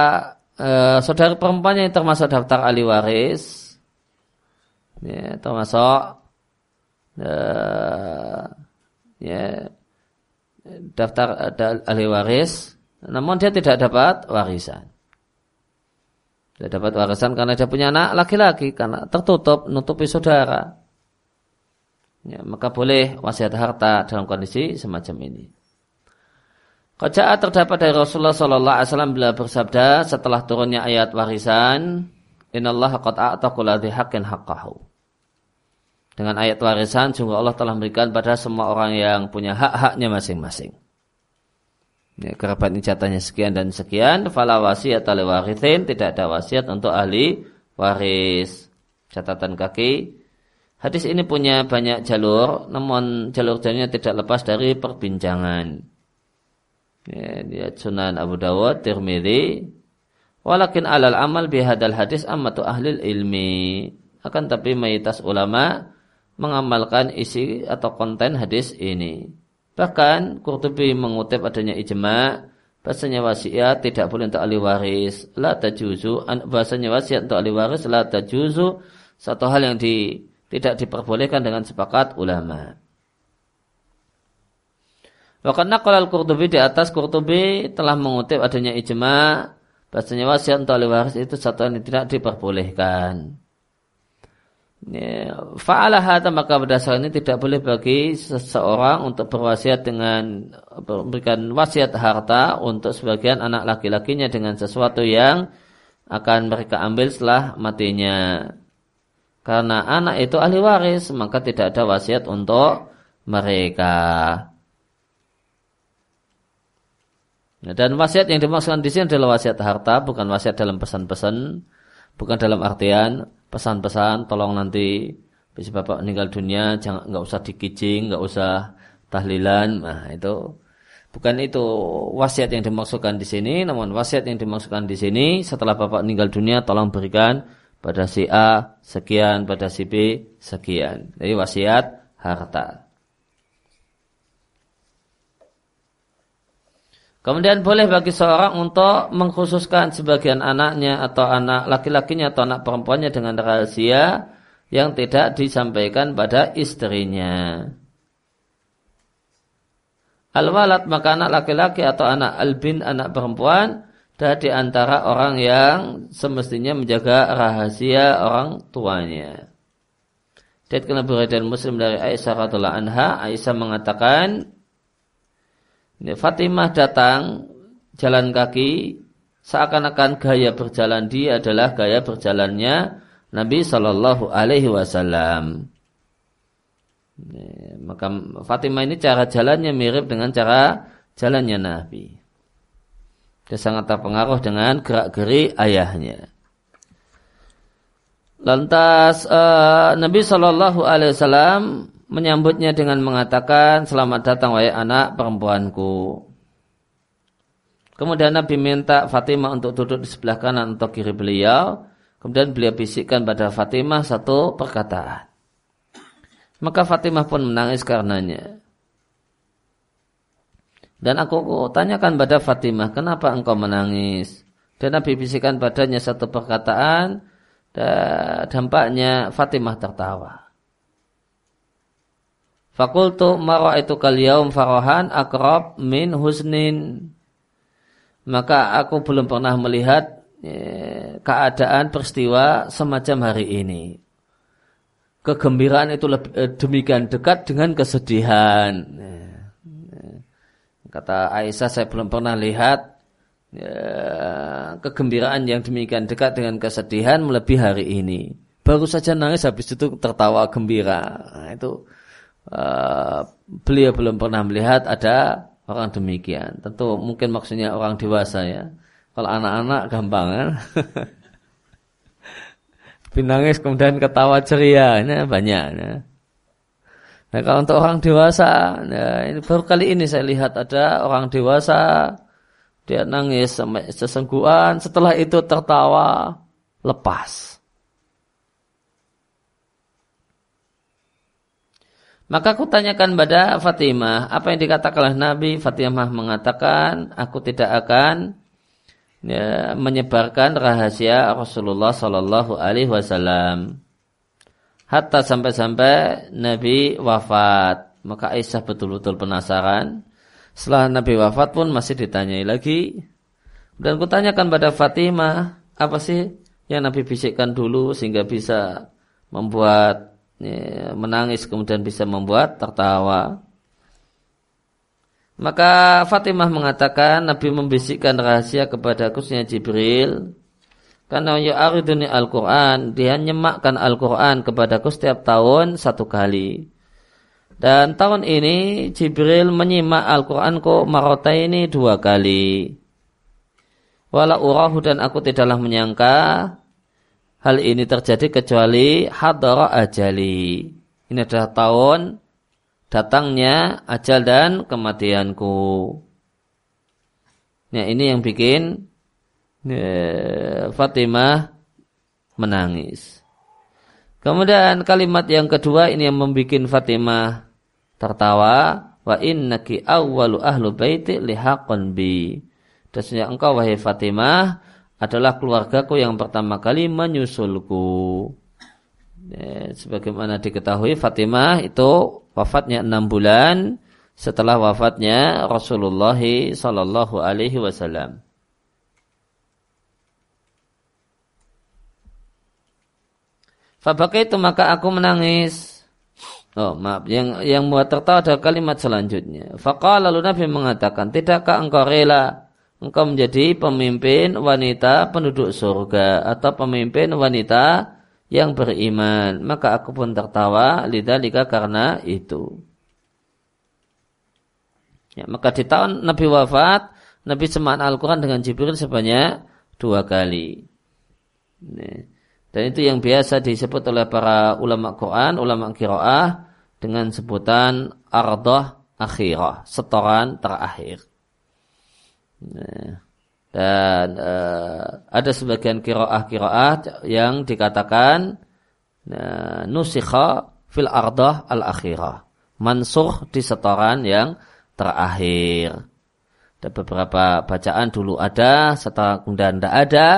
Eh, saudara perempuannya yang termasuk daftar ahli waris, ya, termasuk uh, ya, daftar ahli waris, namun dia tidak dapat warisan. Tidak dapat warisan karena dia punya anak laki-laki, karena tertutup, nutupi saudara. Ya, maka boleh wasiat harta dalam kondisi semacam ini. Kajaa terdapat dari Rasulullah Sallallahu Alaihi Wasallam bila bersabda setelah turunnya ayat warisan, Allah qad a'ta kulli haqqin haqqahu. Dengan ayat warisan, sungguh Allah telah memberikan pada semua orang yang punya hak-haknya masing-masing. Ya, kerabat ini jatahnya sekian dan sekian, fala wasiat warithin, tidak ada wasiat untuk ahli waris. Catatan kaki, hadis ini punya banyak jalur, namun jalur jalurnya tidak lepas dari perbincangan ya, Sunan Abu Dawud, Tirmidzi. Walakin alal amal bihadal hadis ammatu ahlil ilmi. Akan tapi mayoritas ulama mengamalkan isi atau konten hadis ini. Bahkan Qurtubi mengutip adanya ijma bahasanya wasiat tidak boleh untuk ahli waris la tajuzu bahasanya wasiat untuk ahli waris la tajuzu satu hal yang di, tidak diperbolehkan dengan sepakat ulama. Bahkan nakal al-Qurtubi di atas Qurtubi telah mengutip adanya ijma bahasanya wasiat untuk ahli waris itu satu yang tidak diperbolehkan. Ya, fa'ala hadha maka berdasarkan ini tidak boleh bagi seseorang untuk berwasiat dengan memberikan wasiat harta untuk sebagian anak laki-lakinya dengan sesuatu yang akan mereka ambil setelah matinya. Karena anak itu ahli waris, maka tidak ada wasiat untuk mereka. Dan wasiat yang dimaksudkan di sini adalah wasiat harta, bukan wasiat dalam pesan-pesan, bukan dalam artian pesan-pesan tolong nanti bisa bapak meninggal dunia jangan nggak usah dikicing nggak usah tahlilan nah itu bukan itu wasiat yang dimaksudkan di sini namun wasiat yang dimaksudkan di sini setelah bapak meninggal dunia tolong berikan pada si A sekian. Pada si B sekian. Jadi wasiat harta. Kemudian boleh bagi seorang untuk mengkhususkan sebagian anaknya atau anak laki-lakinya atau anak perempuannya dengan rahasia yang tidak disampaikan pada istrinya. Al-walad maka anak laki-laki atau anak albin anak perempuan dari antara orang yang semestinya menjaga rahasia orang tuanya. Dan kenabiran Muslim dari Aisyah radhiallahu anha, Aisyah mengatakan, Fatimah datang jalan kaki seakan-akan gaya berjalan dia adalah gaya berjalannya Nabi Shallallahu Alaihi Wasallam. Maka Fatimah ini cara jalannya mirip dengan cara jalannya Nabi. Dia sangat terpengaruh dengan gerak-geri ayahnya. Lantas uh, Nabi Shallallahu Alaihi Wasallam menyambutnya dengan mengatakan, Selamat datang wahai anak perempuanku. Kemudian Nabi minta Fatimah untuk duduk di sebelah kanan atau kiri beliau. Kemudian beliau bisikkan pada Fatimah satu perkataan. Maka Fatimah pun menangis karenanya. Dan aku tanyakan pada Fatimah, kenapa engkau menangis? Dan Nabi bisikkan padanya satu perkataan, dan dampaknya Fatimah tertawa. Fakultu itu kaliyaum farohan akrab min husnin. Maka aku belum pernah melihat ya, keadaan peristiwa semacam hari ini. Kegembiraan itu lebih, eh, demikian dekat dengan kesedihan. Ya. Kata Aisyah saya belum pernah lihat ya, kegembiraan yang demikian dekat dengan kesedihan melebihi hari ini. Baru saja nangis habis itu tertawa gembira. Nah, itu uh, beliau belum pernah melihat ada orang demikian. Tentu mungkin maksudnya orang dewasa ya. Kalau anak-anak gampang [LAUGHS] kan. Binangis kemudian ketawa ceria, ini banyak. Ya. Nah kalau untuk orang dewasa, ya, ini baru kali ini saya lihat ada orang dewasa dia nangis sampai sesengguhan, setelah itu tertawa lepas. Maka aku tanyakan pada Fatimah, apa yang dikatakan oleh Nabi? Fatimah mengatakan, aku tidak akan ya, menyebarkan rahasia Rasulullah Sallallahu Alaihi Wasallam. Hatta sampai-sampai Nabi wafat. Maka Aisyah betul-betul penasaran. Setelah Nabi wafat pun masih ditanyai lagi. Dan kutanyakan pada Fatimah, apa sih yang Nabi bisikkan dulu sehingga bisa membuat ya, menangis kemudian bisa membuat tertawa. Maka Fatimah mengatakan Nabi membisikkan rahasia kepada kusnya Jibril karena ya'ariduni Al-Quran dia nyemakkan Al-Quran kepadaku setiap tahun satu kali. Dan tahun ini Jibril menyimak Al-Quranku marota ini dua kali. Walau urahu dan aku tidaklah menyangka hal ini terjadi kecuali hadara ajali. Ini adalah tahun datangnya ajal dan kematianku. Nah ini yang bikin ya, Fatimah menangis. Kemudian kalimat yang kedua ini yang membuat Fatimah tertawa. Wa innaki awwalu ahlu baiti lihaqan bi. Dan engkau wahai Fatimah adalah keluargaku yang pertama kali menyusulku. Ya, sebagaimana diketahui Fatimah itu wafatnya enam bulan setelah wafatnya Rasulullah Sallallahu Alaihi Wasallam. Fabaka itu maka aku menangis. Oh maaf, yang yang buat tertawa adalah kalimat selanjutnya. Fakal lalu Nabi mengatakan, tidakkah engkau rela engkau menjadi pemimpin wanita penduduk surga atau pemimpin wanita yang beriman? Maka aku pun tertawa, lidalika karena itu. Ya, maka di tahun Nabi wafat, Nabi semak Al-Quran dengan Jibril sebanyak dua kali. Nih. Dan itu yang biasa disebut oleh para ulama Quran, ulama kiroah dengan sebutan ardah akhirah, setoran terakhir. Dan uh, ada sebagian kiroah kiroah yang dikatakan uh, nusikha fil ardah al akhirah, mansuh di setoran yang terakhir. Ada beberapa bacaan dulu ada, setelah kemudian tidak ada,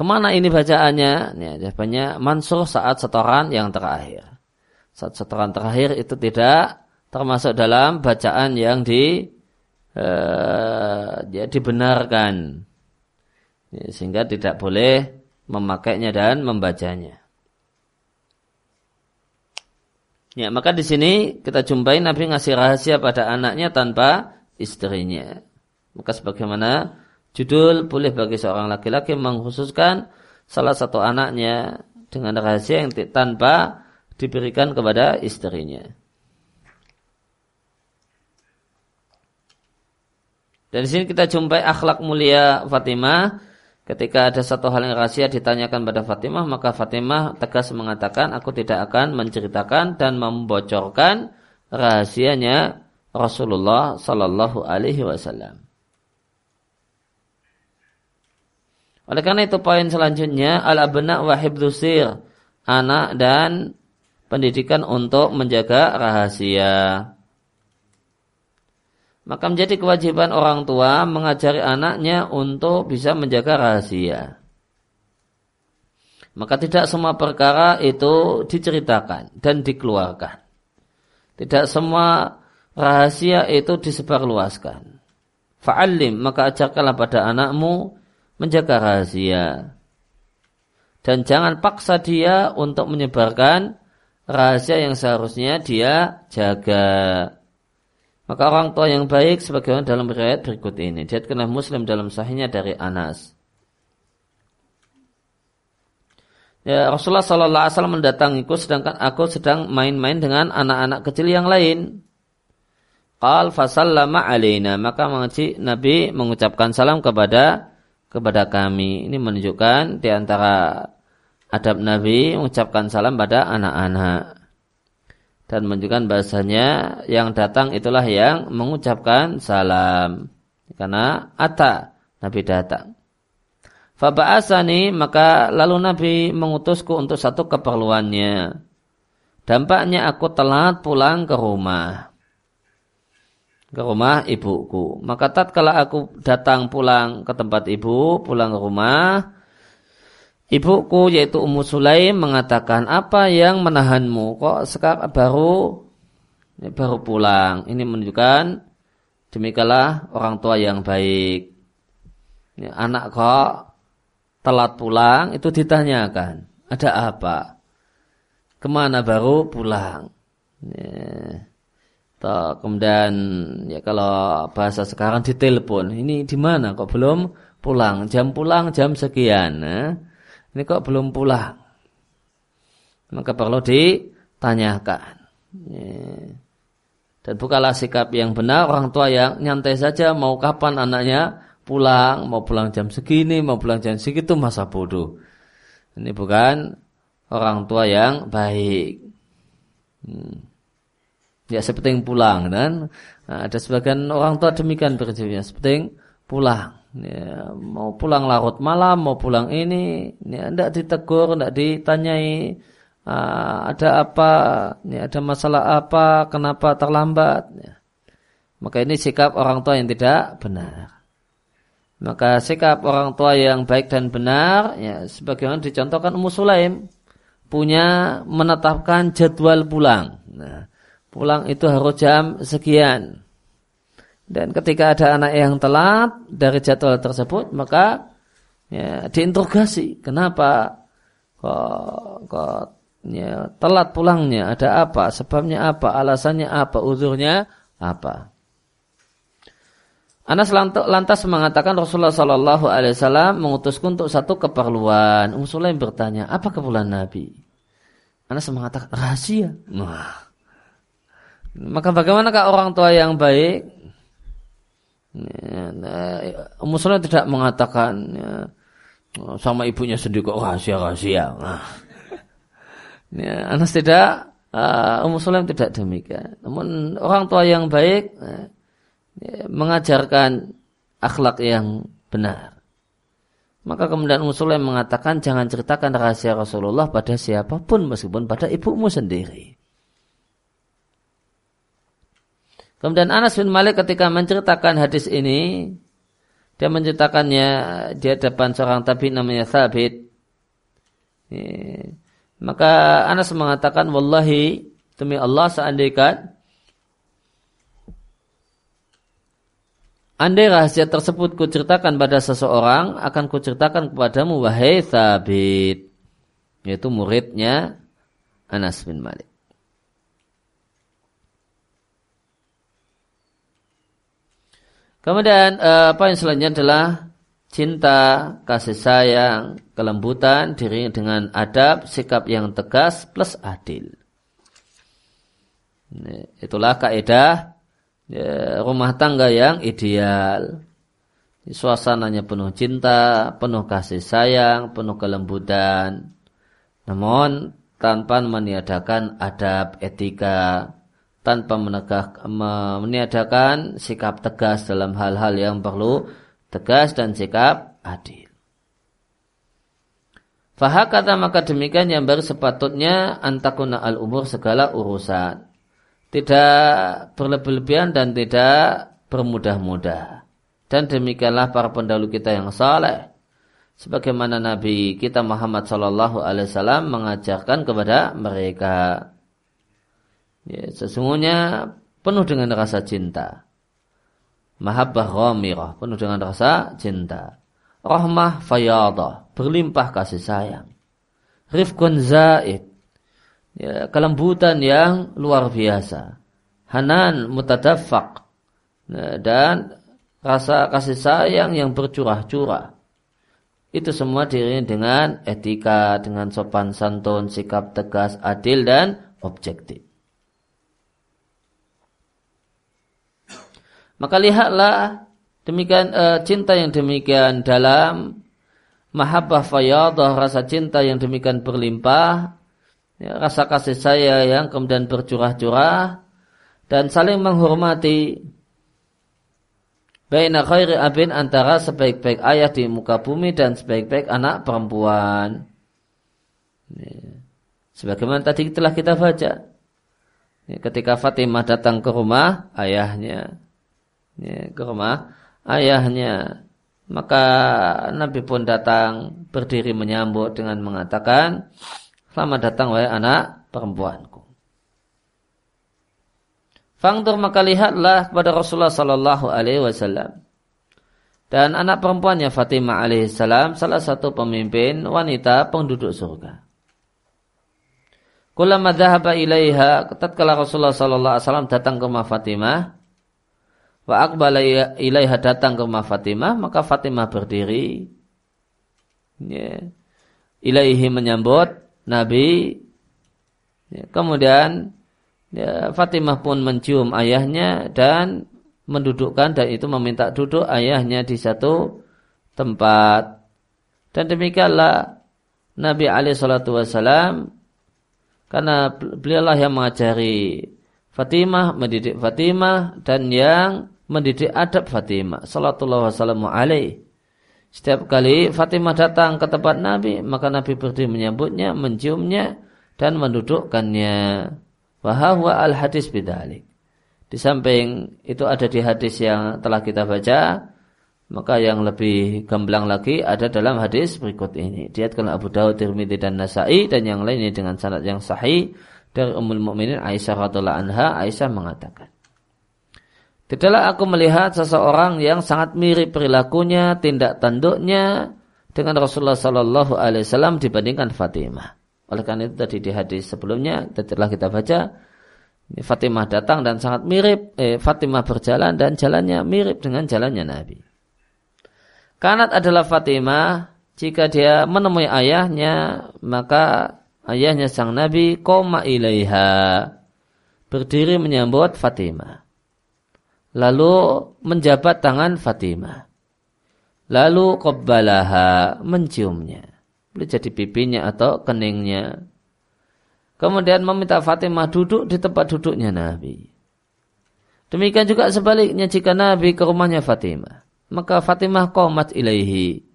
Ke mana ini bacaannya? Ya, jawabannya mansuh saat setoran yang terakhir. Saat setoran terakhir itu tidak termasuk dalam bacaan yang di uh, ya, dibenarkan. Ya, sehingga tidak boleh memakainya dan membacanya. Ya, maka di sini kita jumpai Nabi ngasih rahasia pada anaknya tanpa istrinya. Maka sebagaimana Judul boleh bagi seorang laki-laki mengkhususkan salah satu anaknya dengan rahasia yang tanpa diberikan kepada istrinya. Dan di sini kita jumpai akhlak mulia Fatimah. Ketika ada satu hal yang rahasia ditanyakan pada Fatimah, maka Fatimah tegas mengatakan, aku tidak akan menceritakan dan membocorkan rahasianya Rasulullah Sallallahu Alaihi Wasallam. Oleh karena itu poin selanjutnya al-abna wa hibdusir. Anak dan pendidikan untuk menjaga rahasia. Maka menjadi kewajiban orang tua mengajari anaknya untuk bisa menjaga rahasia. Maka tidak semua perkara itu diceritakan dan dikeluarkan. Tidak semua rahasia itu disebarluaskan. Fa'alim, maka ajarkanlah pada anakmu menjaga rahasia. Dan jangan paksa dia untuk menyebarkan rahasia yang seharusnya dia jaga. Maka orang tua yang baik sebagaimana dalam riwayat berikut ini. Dia kenal Muslim dalam sahihnya dari Anas. Ya, Rasulullah Sallallahu Alaihi Wasallam mendatangiku sedangkan aku sedang main-main dengan anak-anak kecil yang lain. Qal fasallama alaina maka Nabi mengucapkan salam kepada kepada kami. Ini menunjukkan di antara adab Nabi mengucapkan salam pada anak-anak. Dan menunjukkan bahasanya yang datang itulah yang mengucapkan salam. Karena ata Nabi datang. Faba'asani maka lalu Nabi mengutusku untuk satu keperluannya. Dampaknya aku telat pulang ke rumah ke rumah ibuku. Maka tatkala aku datang pulang ke tempat ibu, pulang ke rumah, ibuku yaitu Ummu Sulaim mengatakan, "Apa yang menahanmu? Kok sekarang baru baru pulang?" Ini menunjukkan demikianlah orang tua yang baik. Ya, anak kok telat pulang itu ditanyakan, "Ada apa?" Ke mana baru pulang? Ya kemudian ya kalau bahasa sekarang ditelepon, ini di mana kok belum pulang? Jam pulang jam sekian. Nah, ini kok belum pulang? Maka perlu ditanyakan. Ya. Dan bukalah sikap yang benar orang tua yang nyantai saja mau kapan anaknya pulang, mau pulang jam segini, mau pulang jam segitu masa bodoh. Ini bukan orang tua yang baik. Hmm ya sepenting pulang dan nah, ada sebagian orang tua demikian prinsipnya sepenting pulang. Ya, mau pulang larut malam mau pulang ini ya ditegur tidak ditanyai uh, ada apa ya, ada masalah apa kenapa terlambat ya. maka ini sikap orang tua yang tidak benar. Maka sikap orang tua yang baik dan benar ya sebagaimana dicontohkan Ummu Sulaim punya menetapkan jadwal pulang. Nah pulang itu harus jam sekian. Dan ketika ada anak yang telat dari jadwal tersebut, maka ya, diinterogasi. Kenapa? kok, kok ya, telat pulangnya ada apa sebabnya apa alasannya apa uzurnya apa Anas lantas mengatakan Rasulullah Shallallahu Alaihi Wasallam mengutusku untuk satu keperluan. Ummu Sulaim bertanya, apa keperluan Nabi? Anas mengatakan rahasia. Wah. Maka bagaimana orang tua yang baik? Ya, nah, Ummu Sulaim tidak mengatakan ya, sama ibunya sendiri kok rahasia rahasia. Nah. Ya, Anas tidak, uh, Ummu tidak demikian. Namun orang tua yang baik uh, ya, mengajarkan akhlak yang benar. Maka kemudian Ummu mengatakan jangan ceritakan rahasia Rasulullah pada siapa pun meskipun pada ibumu sendiri. Kemudian Anas bin Malik ketika menceritakan hadis ini, dia menceritakannya di hadapan seorang tabi namanya Thabit. Maka Anas mengatakan, Wallahi, demi Allah seandainya Andai rahasia tersebut kuceritakan pada seseorang, akan kuceritakan kepadamu, wahai Thabit. Yaitu muridnya Anas bin Malik. Kemudian uh, poin selanjutnya adalah cinta, kasih sayang, kelembutan, diri dengan adab, sikap yang tegas plus adil. Itulah kaidah ya, rumah tangga yang ideal. Suasananya penuh cinta, penuh kasih sayang, penuh kelembutan. Namun tanpa meniadakan adab, etika, tanpa menegak, meniadakan sikap tegas dalam hal-hal yang perlu tegas dan sikap adil. Fahak kata maka demikian yang baru sepatutnya antakuna al umur segala urusan. Tidak berlebih-lebihan dan tidak bermudah-mudah. Dan demikianlah para pendahulu kita yang saleh. Sebagaimana Nabi kita Muhammad Sallallahu Alaihi Wasallam mengajarkan kepada mereka. Ya, sesungguhnya penuh dengan rasa cinta. Mahabbah ghamirah, penuh dengan rasa cinta. Rahmah fayadah, berlimpah kasih sayang. Rifkun zaid, ya, kelembutan yang luar biasa. Hanan mutadafak, ya, dan rasa kasih sayang yang bercurah-curah. Itu semua diri dengan etika, dengan sopan santun, sikap tegas, adil, dan objektif. Maka lihatlah demikian e, cinta yang demikian dalam mahabbah fayadah rasa cinta yang demikian berlimpah ya, rasa kasih saya yang kemudian bercurah-curah dan saling menghormati baina khairi abin antara sebaik-baik ayah di muka bumi dan sebaik-baik anak perempuan. Ya. Sebagaimana tadi telah kita baca. Ya, ketika Fatimah datang ke rumah ayahnya ya, ke rumah ayahnya. Maka Nabi pun datang berdiri menyambut dengan mengatakan, Selamat datang wahai anak perempuanku. Fangdur maka lihatlah kepada Rasulullah Sallallahu Alaihi Wasallam. Dan anak perempuannya Fatimah alaihissalam salah satu pemimpin wanita penduduk surga. Kulama dhahaba ilaiha, tatkala Rasulullah sallallahu alaihi wasallam datang ke rumah Fatimah, Wa akbala ilaiha datang ke rumah Fatimah, maka Fatimah berdiri. Ya. Ilaihi menyambut Nabi. Ya. Kemudian ya, Fatimah pun mencium ayahnya dan mendudukkan dan itu meminta duduk ayahnya di satu tempat. Dan demikianlah Nabi Ali Shallallahu Wasallam karena beliaulah yang mengajari Fatimah, mendidik Fatimah dan yang mendidik adab Fatimah sallallahu wasallam alaih. Setiap kali Fatimah datang ke tempat Nabi, maka Nabi berdiri menyambutnya, menciumnya dan mendudukkannya. Wahwa al hadis bidalik. Di samping itu ada di hadis yang telah kita baca, maka yang lebih gamblang lagi ada dalam hadis berikut ini. Diatkan Abu Dawud, Tirmidzi dan Nasai dan yang lainnya dengan sanad yang sahih dari Ummul Mukminin Aisyah radhiallahu anha, Aisyah mengatakan, Tidaklah aku melihat seseorang yang sangat mirip perilakunya, tindak tanduknya dengan Rasulullah Sallallahu Alaihi Wasallam dibandingkan Fatimah. Oleh karena itu tadi di hadis sebelumnya telah kita baca Fatimah datang dan sangat mirip eh, Fatimah berjalan dan jalannya mirip dengan jalannya Nabi. Kanat adalah Fatimah jika dia menemui ayahnya maka ayahnya sang Nabi koma ilaiha berdiri menyambut Fatimah. Lalu menjabat tangan Fatimah. Lalu qabbalaha menciumnya. Boleh jadi pipinya atau keningnya. Kemudian meminta Fatimah duduk di tempat duduknya Nabi. Demikian juga sebaliknya jika Nabi ke rumahnya Fatimah. Maka Fatimah qomat ilaihi.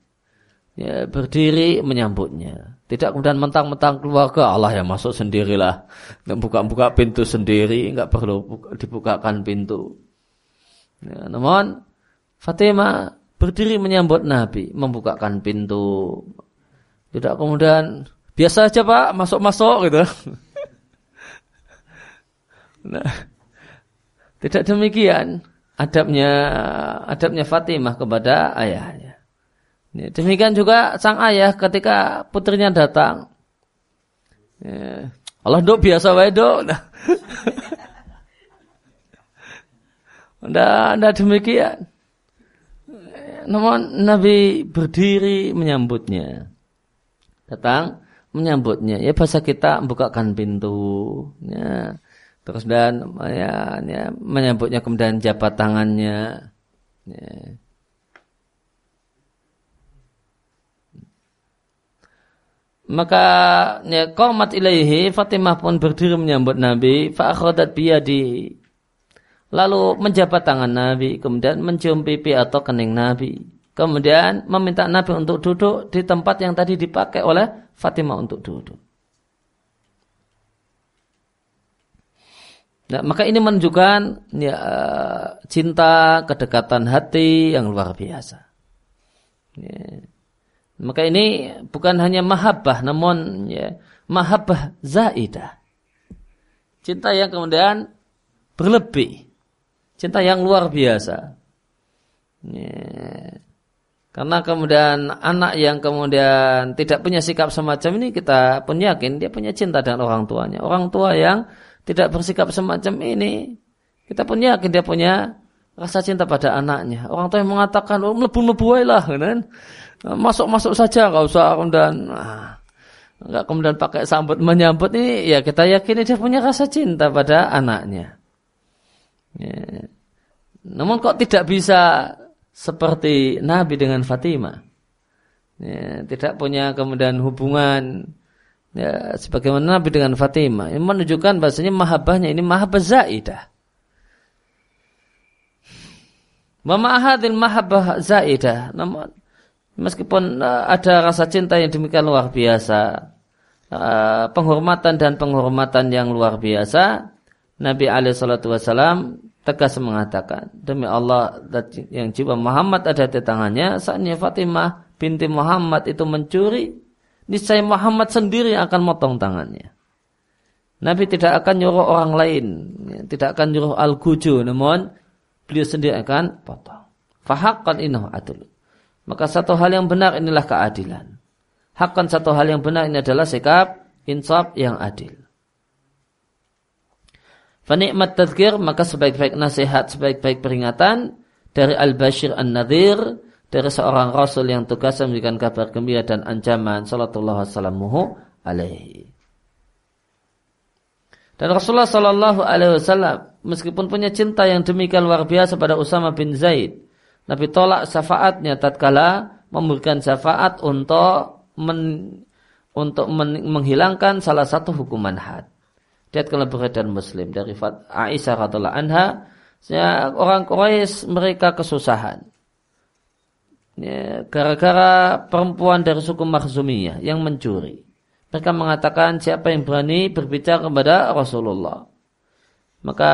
Ya, berdiri menyambutnya. Tidak kemudian mentang-mentang keluarga Allah yang masuk sendirilah. Buka-buka pintu sendiri, enggak perlu dibukakan pintu. Ya, namun Fatimah berdiri menyambut Nabi, membukakan pintu. Tidak kemudian biasa aja Pak, masuk-masuk gitu. [LAUGHS] nah, tidak demikian adabnya adabnya Fatimah kepada ayahnya. Demikian juga sang ayah ketika putrinya datang. Ya, Allah dok biasa wae dok. Nah. [LAUGHS] Nggak, demikian. Namun Nabi berdiri menyambutnya. Datang menyambutnya. Ya bahasa kita membukakan pintu. Ya. Terus dan ya, ya, menyambutnya kemudian jabat tangannya. Ya. Maka ya qomat ilaihi Fatimah pun berdiri menyambut Nabi fa akhadat biyadi lalu menjabat tangan Nabi, kemudian mencium pipi atau kening Nabi. Kemudian meminta Nabi untuk duduk di tempat yang tadi dipakai oleh Fatimah untuk duduk. Nah, maka ini menunjukkan ya, cinta, kedekatan hati yang luar biasa. Ya. Maka ini bukan hanya mahabbah, namun ya, mahabbah zaidah. Cinta yang kemudian berlebih. Cinta yang luar biasa. Karena kemudian anak yang kemudian tidak punya sikap semacam ini kita pun yakin dia punya cinta dengan orang tuanya. Orang tua yang tidak bersikap semacam ini kita pun yakin dia punya rasa cinta pada anaknya. Orang tua yang mengatakan oh melebu-lebu lah kan. Masuk-masuk saja nggak usah kemudian nah, nggak kemudian pakai sambut menyambut ini ya kita yakin dia punya rasa cinta pada anaknya. Ya. Namun kok tidak bisa seperti Nabi dengan Fatimah. Ya, tidak punya kemudian hubungan ya, sebagaimana Nabi dengan Fatimah. Ini menunjukkan bahasanya mahabbahnya ini mahabbah zaidah. Memahadil mahabbah zaidah. Namun meskipun uh, ada rasa cinta yang demikian luar biasa, uh, penghormatan dan penghormatan yang luar biasa, Nabi wasallam tegas mengatakan, demi Allah yang jiwa Muhammad ada di tangannya, saatnya Fatimah binti Muhammad itu mencuri, niscaya Muhammad sendiri akan motong tangannya. Nabi tidak akan nyuruh orang lain, ya, tidak akan nyuruh al-guju, namun beliau sendiri akan potong. Fahakkan inah adul. Maka satu hal yang benar inilah keadilan. Hakkan satu hal yang benar ini adalah sikap insaf yang adil. Fanikmat tadkir maka sebaik-baik nasihat, sebaik-baik peringatan dari Al-Bashir An-Nadhir dari seorang Rasul yang tugas memberikan kabar gembira dan ancaman sallallahu wasallamuhu alaihi. Dan Rasulullah sallallahu alaihi wasallam meskipun punya cinta yang demikian luar biasa pada Usama bin Zaid, Nabi tolak syafaatnya tatkala memberikan syafaat untuk men, untuk men, menghilangkan salah satu hukuman had. Diatkanlah beredar Muslim dari Aisyah radhiallahu anha, ya, orang Quraisy mereka kesusahan. Ya, gara-gara perempuan dari suku Makhzumiyah yang mencuri. Mereka mengatakan siapa yang berani berbicara kepada Rasulullah. Maka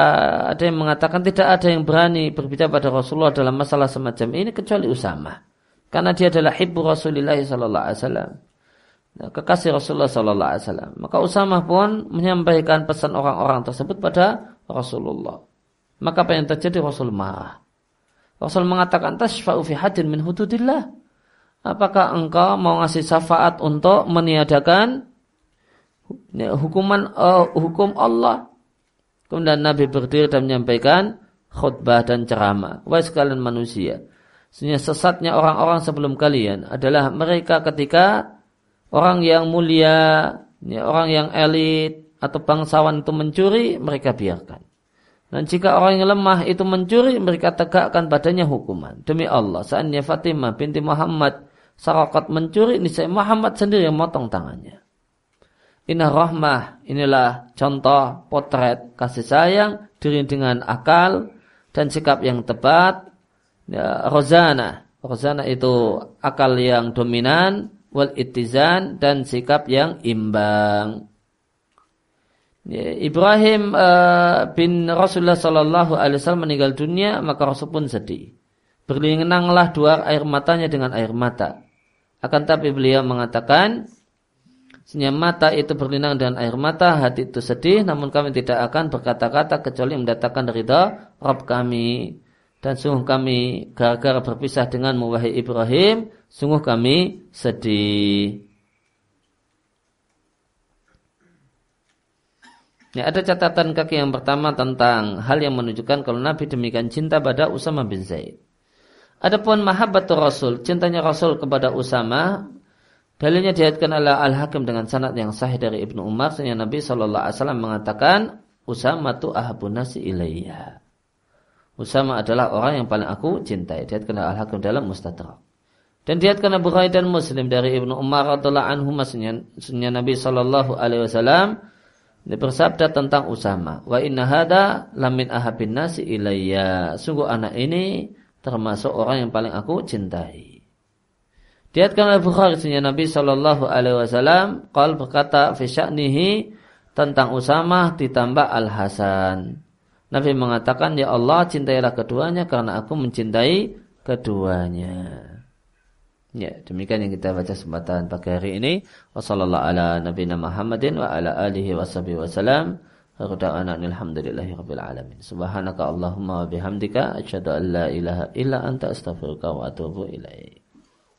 ada yang mengatakan tidak ada yang berani berbicara pada Rasulullah dalam masalah semacam ini kecuali Usama. Karena dia adalah hibbu Rasulullah sallallahu alaihi wasallam. Ya, kekasih Rasulullah Sallallahu Alaihi Wasallam. Maka Usama pun menyampaikan pesan orang-orang tersebut pada Rasulullah. Maka apa yang terjadi Rasul marah. Rasul mengatakan tasfa'u fi hadin min hududillah. apakah engkau mau ngasih syafaat untuk meniadakan hukuman uh, hukum Allah? Kemudian Nabi berdiri dan menyampaikan khutbah dan ceramah. Wahai sekalian manusia, Sebenarnya sesatnya orang-orang sebelum kalian adalah mereka ketika orang yang mulia, ya, orang yang elit atau bangsawan itu mencuri, mereka biarkan. Dan jika orang yang lemah itu mencuri, mereka tegakkan badannya hukuman. Demi Allah, seandainya Fatimah binti Muhammad Sarakat mencuri, ini saya Muhammad sendiri yang motong tangannya. Inna rahmah, inilah contoh potret kasih sayang, diri dengan akal dan sikap yang tepat. Ya, rozana, rozana itu akal yang dominan, wal itizan dan sikap yang imbang. Ya, Ibrahim uh, bin Rasulullah Sallallahu Alaihi Wasallam meninggal dunia maka Rasul pun sedih. Berlinanglah dua air matanya dengan air mata. Akan tapi beliau mengatakan, Senyum mata itu berlinang dengan air mata, hati itu sedih, namun kami tidak akan berkata-kata kecuali mendatangkan ridha Rabb kami. Dan sungguh kami gara-gara berpisah dengan wahai Ibrahim, sungguh kami sedih. Ya, ada catatan kaki yang pertama tentang hal yang menunjukkan kalau Nabi demikian cinta pada Usama bin Zaid. Adapun mahabbatul Rasul, cintanya Rasul kepada Usama, dalilnya dihatkan oleh Al-Hakim dengan sanad yang sahih dari Ibnu Umar, sehingga Nabi Shallallahu Alaihi Wasallam mengatakan, Usama tu ahabun nasi ilayya. Usama adalah orang yang paling aku cintai. Dihatkan oleh Al-Hakim dalam Mustadrak. Dan dihatkan Abu Hurairah dan Muslim dari Ibnu Umar radhiallahu anhu sehingga Nabi Shallallahu Alaihi Wasallam bersabda tentang Usama. Wa inna hada lamin ahabin nasi ilayya. Sungguh anak ini termasuk orang yang paling aku cintai. Diatkan oleh Bukhari Nabi Shallallahu Alaihi Wasallam kal berkata fisyaknihi tentang Usamah ditambah Al Hasan. Nabi mengatakan ya Allah cintailah keduanya karena aku mencintai keduanya. Ya, demikian yang kita baca kesempatan pagi hari ini. Wassallallahu ala nabiyina Muhammadin. Subhanaka Allahumma wa bihamdika asyhadu an la ilaha illa anta astaghfiruka wa atubu ilaik.